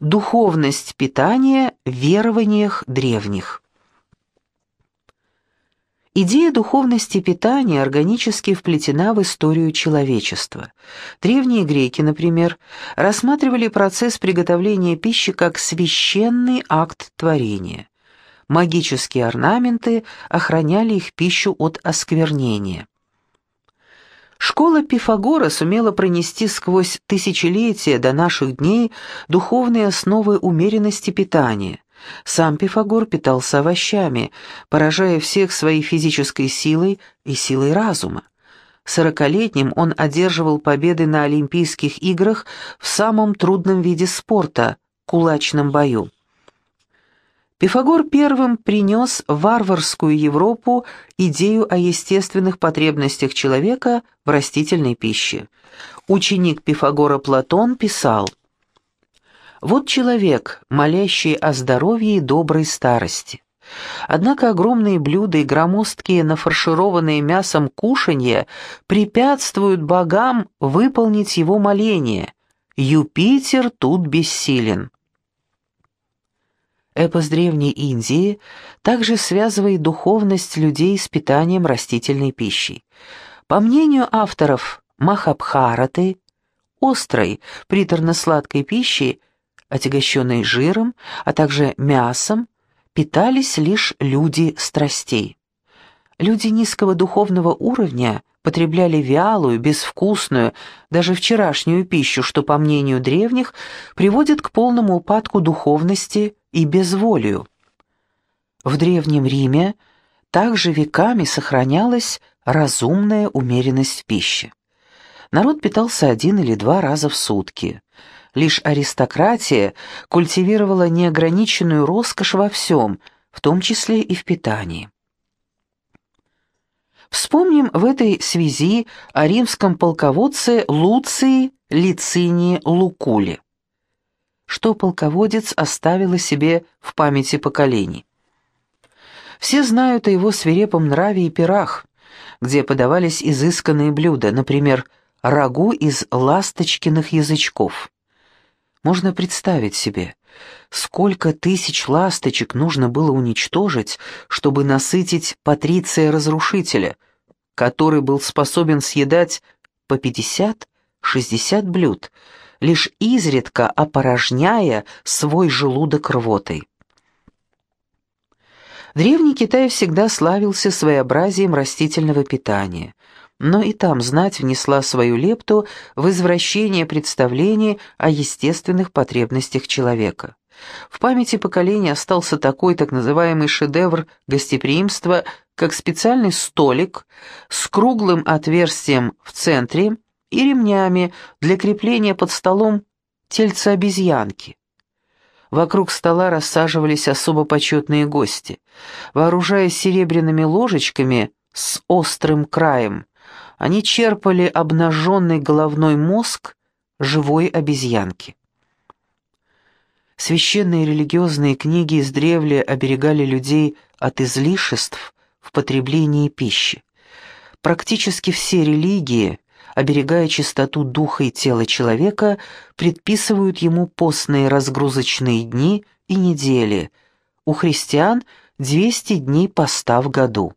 Духовность питания в верованиях древних. Идея духовности питания органически вплетена в историю человечества. Древние греки, например, рассматривали процесс приготовления пищи как священный акт творения. Магические орнаменты охраняли их пищу от осквернения. Школа Пифагора сумела пронести сквозь тысячелетия до наших дней духовные основы умеренности питания. Сам Пифагор питался овощами, поражая всех своей физической силой и силой разума. Сорокалетним он одерживал победы на Олимпийских играх в самом трудном виде спорта – кулачном бою. Пифагор первым принес варварскую Европу идею о естественных потребностях человека в растительной пище. Ученик Пифагора Платон писал «Вот человек, молящий о здоровье и доброй старости. Однако огромные блюда и громоздкие, нафаршированные мясом кушанья препятствуют богам выполнить его моление. Юпитер тут бессилен». Эпос Древней Индии также связывает духовность людей с питанием растительной пищей. По мнению авторов Махабхараты, острой, приторно-сладкой пищей, отягощенной жиром, а также мясом, питались лишь люди страстей. Люди низкого духовного уровня потребляли вялую, безвкусную, даже вчерашнюю пищу, что, по мнению древних, приводит к полному упадку духовности и безволию. В Древнем Риме также веками сохранялась разумная умеренность в пище. Народ питался один или два раза в сутки. Лишь аристократия культивировала неограниченную роскошь во всем, в том числе и в питании. Вспомним в этой связи о римском полководце Луции Лицинии Лукуле что полководец оставил о себе в памяти поколений. Все знают о его свирепом нраве и пирах, где подавались изысканные блюда, например, рагу из ласточкиных язычков. Можно представить себе, сколько тысяч ласточек нужно было уничтожить, чтобы насытить патриция-разрушителя, который был способен съедать по 50-60 блюд, лишь изредка опорожняя свой желудок рвотой. Древний Китай всегда славился своеобразием растительного питания, но и там знать внесла свою лепту в извращение представлений о естественных потребностях человека. В памяти поколения остался такой так называемый шедевр гостеприимства, как специальный столик с круглым отверстием в центре, и ремнями для крепления под столом тельца обезьянки. Вокруг стола рассаживались особо почетные гости. Вооружаясь серебряными ложечками с острым краем, они черпали обнаженный головной мозг живой обезьянки. Священные религиозные книги издревле оберегали людей от излишеств в потреблении пищи. Практически все религии оберегая чистоту духа и тела человека, предписывают ему постные разгрузочные дни и недели. У христиан 200 дней поста в году.